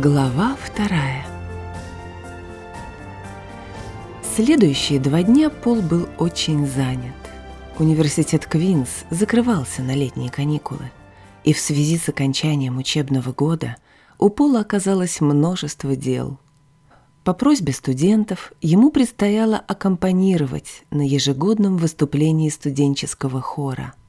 Глава вторая Следующие два дня Пол был очень занят. Университет Квинс закрывался на летние каникулы, и в связи с окончанием учебного года у Пола оказалось множество дел. По просьбе студентов ему предстояло аккомпанировать на ежегодном выступлении студенческого хора –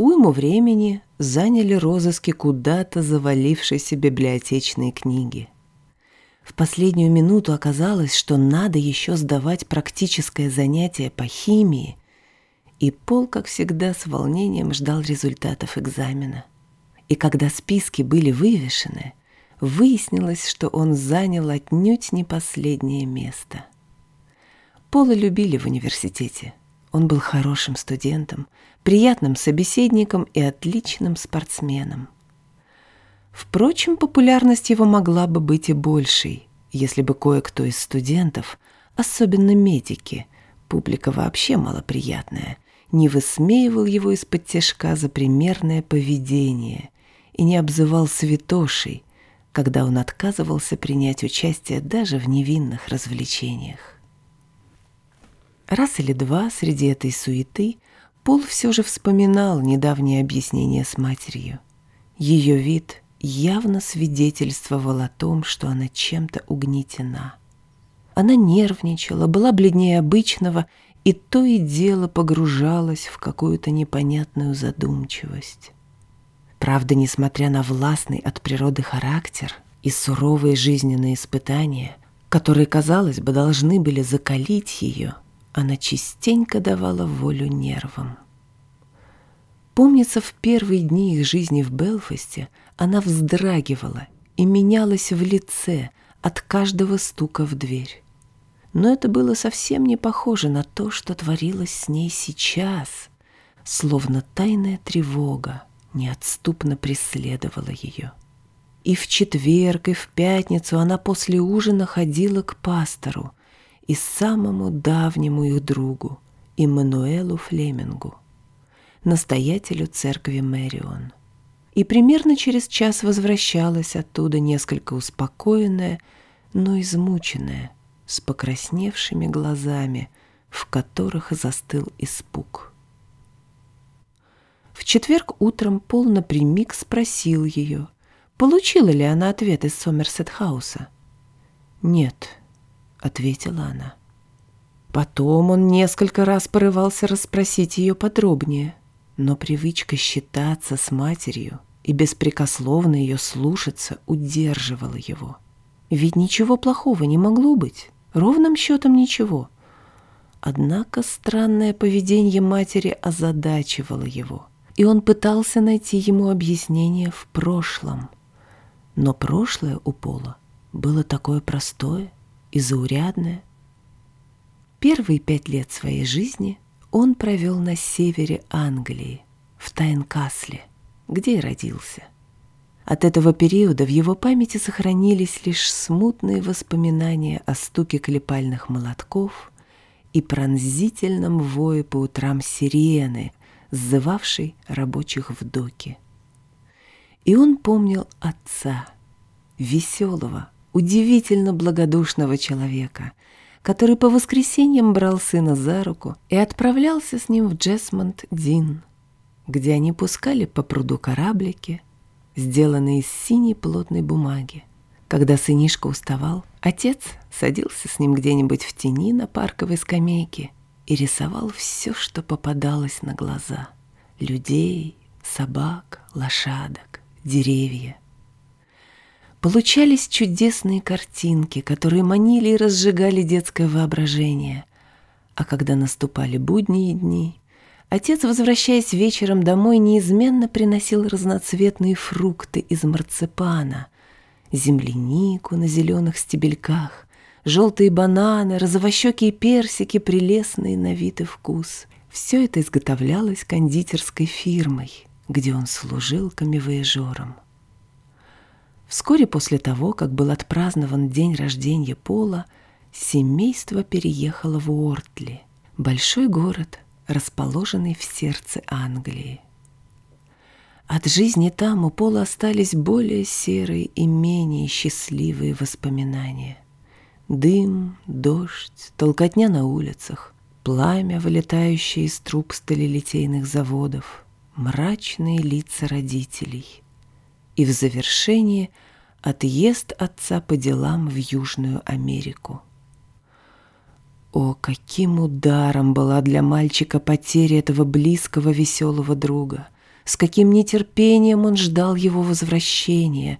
Уйму времени заняли розыски куда-то завалившейся библиотечной книги. В последнюю минуту оказалось, что надо еще сдавать практическое занятие по химии, и Пол, как всегда, с волнением ждал результатов экзамена. И когда списки были вывешены, выяснилось, что он занял отнюдь не последнее место. Пола любили в университете – он был хорошим студентом, приятным собеседником и отличным спортсменом. Впрочем, популярность его могла бы быть и большей, если бы кое-кто из студентов, особенно медики, публика вообще малоприятная, не высмеивал его из-под тяжка за примерное поведение и не обзывал святошей, когда он отказывался принять участие даже в невинных развлечениях. Раз или два среди этой суеты Пол все же вспоминал недавнее объяснение с матерью. Ее вид явно свидетельствовал о том, что она чем-то угнетена. Она нервничала, была бледнее обычного и то и дело погружалась в какую-то непонятную задумчивость. Правда, несмотря на властный от природы характер и суровые жизненные испытания, которые, казалось бы, должны были закалить ее – она частенько давала волю нервам. Помнится, в первые дни их жизни в Белфасте она вздрагивала и менялась в лице от каждого стука в дверь. Но это было совсем не похоже на то, что творилось с ней сейчас, словно тайная тревога неотступно преследовала ее. И в четверг, и в пятницу она после ужина ходила к пастору, и самому давнему их другу, Иммануэлу Флемингу, настоятелю церкви Мэрион. И примерно через час возвращалась оттуда несколько успокоенная, но измученная, с покрасневшими глазами, в которых застыл испуг. В четверг утром Пол напрямик спросил ее, получила ли она ответ из Сомерсет-хауса. «Нет», — ответила она. Потом он несколько раз порывался расспросить ее подробнее, но привычка считаться с матерью и беспрекословно ее слушаться удерживала его. Ведь ничего плохого не могло быть, ровным счетом ничего. Однако странное поведение матери озадачивало его, и он пытался найти ему объяснение в прошлом. Но прошлое у Пола было такое простое, и заурядная. Первые пять лет своей жизни он провел на севере Англии, в Тайнкасле, где и родился. От этого периода в его памяти сохранились лишь смутные воспоминания о стуке клепальных молотков и пронзительном вое по утрам сирены, сзывавшей рабочих в доке. И он помнил отца, веселого, удивительно благодушного человека, который по воскресеньям брал сына за руку и отправлялся с ним в Джесмонд-Дин, где они пускали по пруду кораблики, сделанные из синей плотной бумаги. Когда сынишка уставал, отец садился с ним где-нибудь в тени на парковой скамейке и рисовал все, что попадалось на глаза. Людей, собак, лошадок, деревья — Получались чудесные картинки, которые манили и разжигали детское воображение. А когда наступали будние дни, отец, возвращаясь вечером домой, неизменно приносил разноцветные фрукты из марципана, землянику на зеленых стебельках, желтые бананы, розовощекие персики, прелестные на вид и вкус. Все это изготовлялось кондитерской фирмой, где он служил камевояжером. Вскоре после того, как был отпразднован день рождения Пола, семейство переехало в Уортли, большой город, расположенный в сердце Англии. От жизни там у Пола остались более серые и менее счастливые воспоминания. Дым, дождь, толкотня на улицах, пламя, вылетающее из труб сталелитейных заводов, мрачные лица родителей. И в завершение отъезд отца по делам в Южную Америку. О, каким ударом была для мальчика потеря этого близкого веселого друга — с каким нетерпением он ждал его возвращения,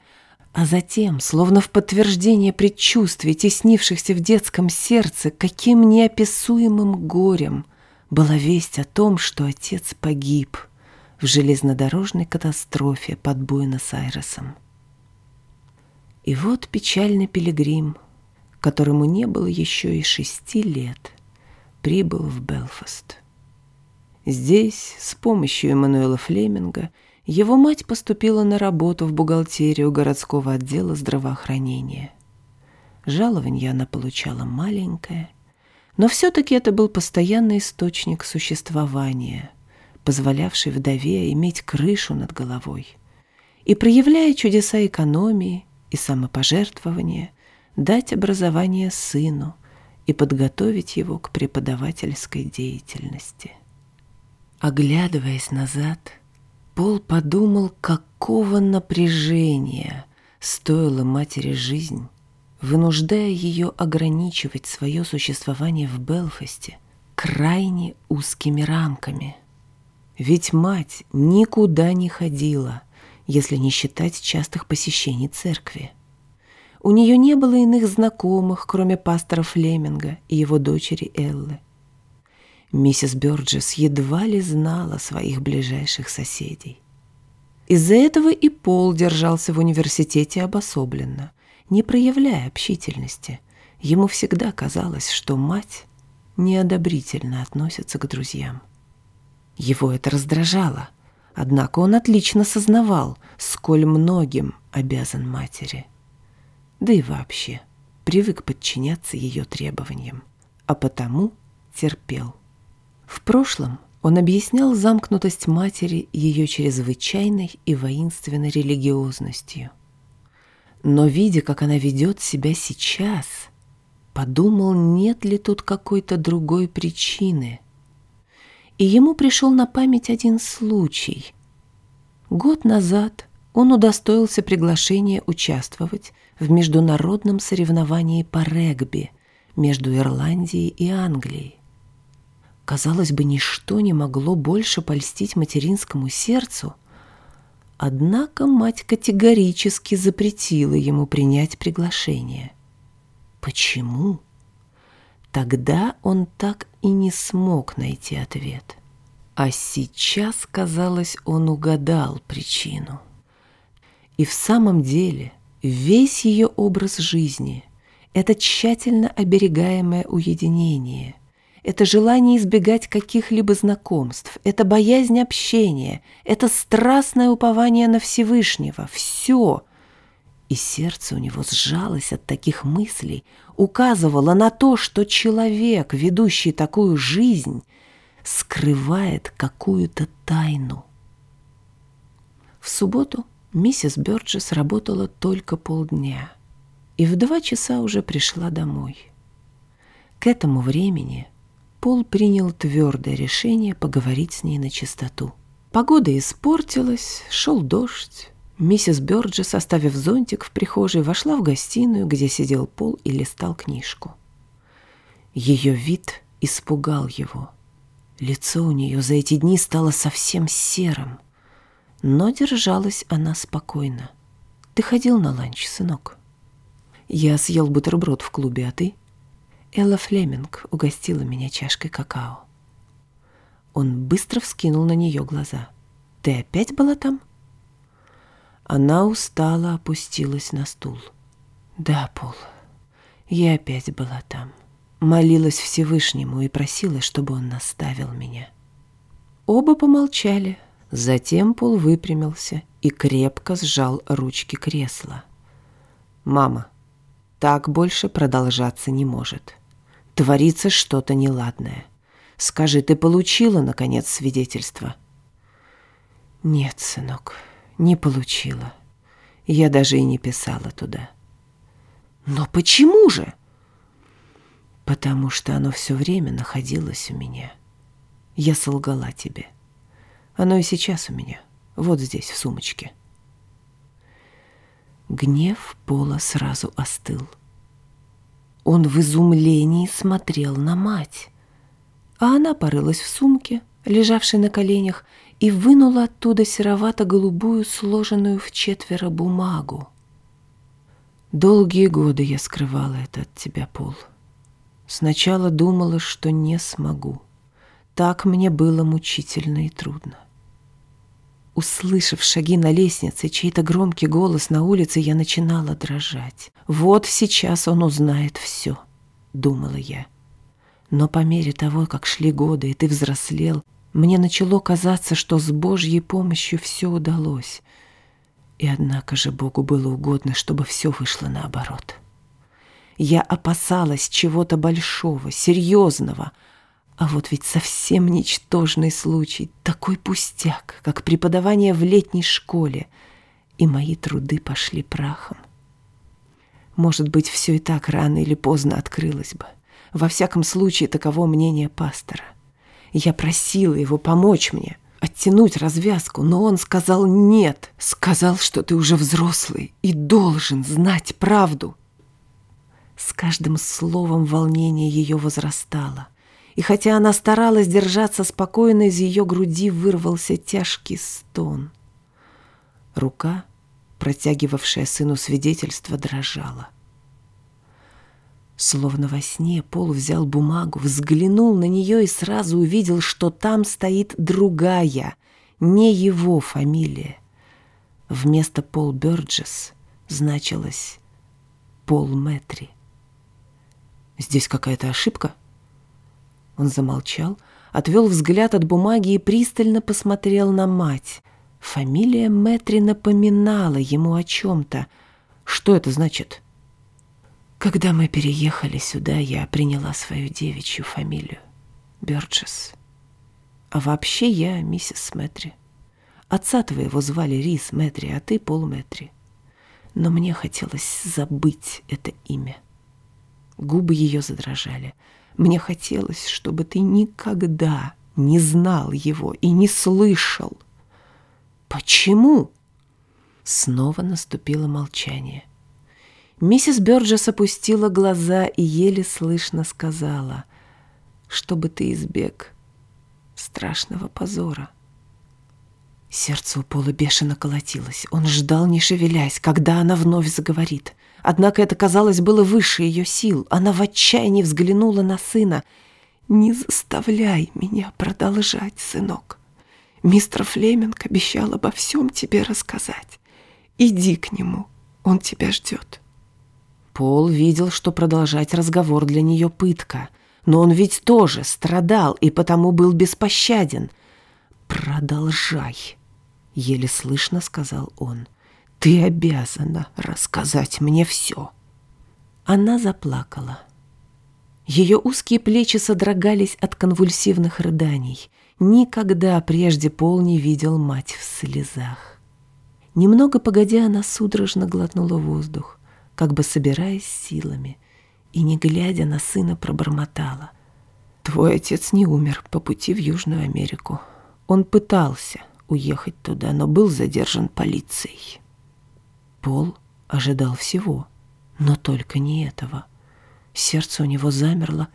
а затем, словно в подтверждение предчувствий, теснившихся в детском сердце, каким неописуемым горем была весть о том, что отец погиб в железнодорожной катастрофе под Буэнос-Айресом. И вот печальный пилигрим, которому не было еще и шести лет, прибыл в Белфаст. Здесь, с помощью Эммануэла Флеминга, его мать поступила на работу в бухгалтерию городского отдела здравоохранения. Жалование она получала маленькое, но все-таки это был постоянный источник существования, позволявший вдове иметь крышу над головой и, проявляя чудеса экономии и самопожертвования, дать образование сыну и подготовить его к преподавательской деятельности. Оглядываясь назад, Пол подумал, какого напряжения стоила матери жизнь, вынуждая ее ограничивать свое существование в Белфасте крайне узкими рамками. Ведь мать никуда не ходила, если не считать частых посещений церкви. У нее не было иных знакомых, кроме пастора Флеминга и его дочери Эллы. Миссис Бёрджес едва ли знала своих ближайших соседей. Из-за этого и Пол держался в университете обособленно, не проявляя общительности. Ему всегда казалось, что мать неодобрительно относится к друзьям. Его это раздражало, однако он отлично сознавал, сколь многим обязан матери. Да и вообще привык подчиняться ее требованиям, а потому терпел. В прошлом он объяснял замкнутость матери ее чрезвычайной и воинственной религиозностью. Но, видя, как она ведет себя сейчас, подумал, нет ли тут какой-то другой причины. И ему пришел на память один случай. Год назад он удостоился приглашения участвовать в международном соревновании по регби между Ирландией и Англией. Казалось бы, ничто не могло больше польстить материнскому сердцу. Однако мать категорически запретила ему принять приглашение. Почему? Тогда он так и не смог найти ответ. А сейчас, казалось, он угадал причину. И в самом деле весь ее образ жизни — это тщательно оберегаемое уединение — это желание избегать каких-либо знакомств, это боязнь общения, это страстное упование на Всевышнего. Все. И сердце у него сжалось от таких мыслей, указывало на то, что человек, ведущий такую жизнь, скрывает какую-то тайну. В субботу миссис Бёрджес работала только полдня и в два часа уже пришла домой. К этому времени Пол принял твердое решение поговорить с ней на чистоту. Погода испортилась, шел дождь. Миссис Бёрджес, оставив зонтик в прихожей, вошла в гостиную, где сидел Пол и листал книжку. Ее вид испугал его. Лицо у нее за эти дни стало совсем серым. Но держалась она спокойно. «Ты ходил на ланч, сынок?» «Я съел бутерброд в клубе, а ты?» Элла Флеминг угостила меня чашкой какао. Он быстро вскинул на нее глаза. «Ты опять была там?» Она устало опустилась на стул. «Да, Пол, я опять была там. Молилась Всевышнему и просила, чтобы он наставил меня». Оба помолчали. Затем Пол выпрямился и крепко сжал ручки кресла. «Мама, так больше продолжаться не может творится что-то неладное. Скажи, ты получила, наконец, свидетельство?» Нет, сынок, не получила. Я даже и не писала туда. Но почему же? Потому что оно все время находилось у меня. Я солгала тебе. Оно и сейчас у меня, вот здесь, в сумочке. Гнев Пола сразу остыл. Он в изумлении смотрел на мать, а она порылась в сумке, лежавшей на коленях, и вынула оттуда серовато-голубую, сложенную в четверо бумагу. Долгие годы я скрывала это от тебя, Пол. Сначала думала, что не смогу. Так мне было мучительно и трудно. Услышав шаги на лестнице, чей-то громкий голос на улице, я начинала дрожать. «Вот сейчас он узнает все», — думала я. Но по мере того, как шли годы, и ты взрослел, мне начало казаться, что с Божьей помощью все удалось. И однако же Богу было угодно, чтобы все вышло наоборот. Я опасалась чего-то большого, серьезного, а вот ведь совсем ничтожный случай, такой пустяк, как преподавание в летней школе, и мои труды пошли прахом. Может быть, все и так рано или поздно открылось бы. Во всяком случае, таково мнение пастора. Я просила его помочь мне, оттянуть развязку, но он сказал «нет», сказал, что ты уже взрослый и должен знать правду. С каждым словом волнение ее возрастало — и хотя она старалась держаться спокойно, из ее груди вырвался тяжкий стон. Рука, протягивавшая сыну свидетельство, дрожала. Словно во сне Пол взял бумагу, взглянул на нее и сразу увидел, что там стоит другая, не его фамилия. Вместо Пол Бёрджес значилось Пол Мэтри. «Здесь какая-то ошибка?» Он замолчал, отвел взгляд от бумаги и пристально посмотрел на мать. Фамилия Мэтри напоминала ему о чем-то. Что это значит? Когда мы переехали сюда, я приняла свою девичью фамилию. Бёрджес. А вообще я миссис Мэтри. Отца твоего звали Рис Мэтри, а ты Пол Мэтри. Но мне хотелось забыть это имя. Губы ее задрожали. Мне хотелось, чтобы ты никогда не знал его и не слышал. Почему? Снова наступило молчание. Миссис Бёрджес опустила глаза и еле слышно сказала, чтобы ты избег страшного позора. Сердце у Пола бешено колотилось. Он ждал, не шевелясь, когда она вновь заговорит. Однако это, казалось, было выше ее сил. Она в отчаянии взглянула на сына. «Не заставляй меня продолжать, сынок. Мистер Флеминг обещал обо всем тебе рассказать. Иди к нему, он тебя ждет». Пол видел, что продолжать разговор для нее пытка. Но он ведь тоже страдал и потому был беспощаден. «Продолжай», — еле слышно сказал он. — ты обязана рассказать мне все. Она заплакала. Ее узкие плечи содрогались от конвульсивных рыданий. Никогда прежде Пол не видел мать в слезах. Немного погодя, она судорожно глотнула воздух, как бы собираясь силами, и, не глядя на сына, пробормотала. «Твой отец не умер по пути в Южную Америку. Он пытался уехать туда, но был задержан полицией». Пол ожидал всего, но только не этого. Сердце у него замерло,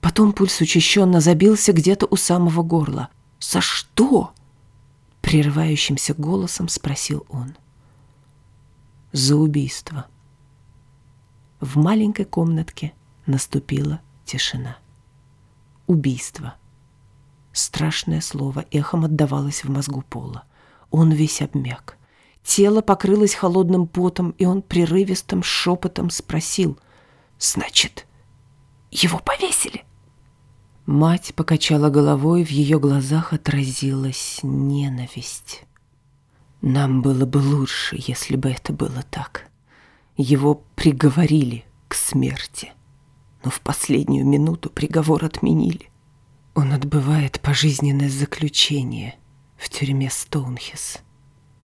потом пульс учащенно забился где-то у самого горла. «За что?» — прерывающимся голосом спросил он. «За убийство». В маленькой комнатке наступила тишина. Убийство. Страшное слово эхом отдавалось в мозгу Пола. Он весь обмяк. Тело покрылось холодным потом, и он прерывистым шепотом спросил. «Значит, его повесили?» Мать покачала головой, в ее глазах отразилась ненависть. «Нам было бы лучше, если бы это было так. Его приговорили к смерти, но в последнюю минуту приговор отменили. Он отбывает пожизненное заключение, в тюрьме Стоунхес.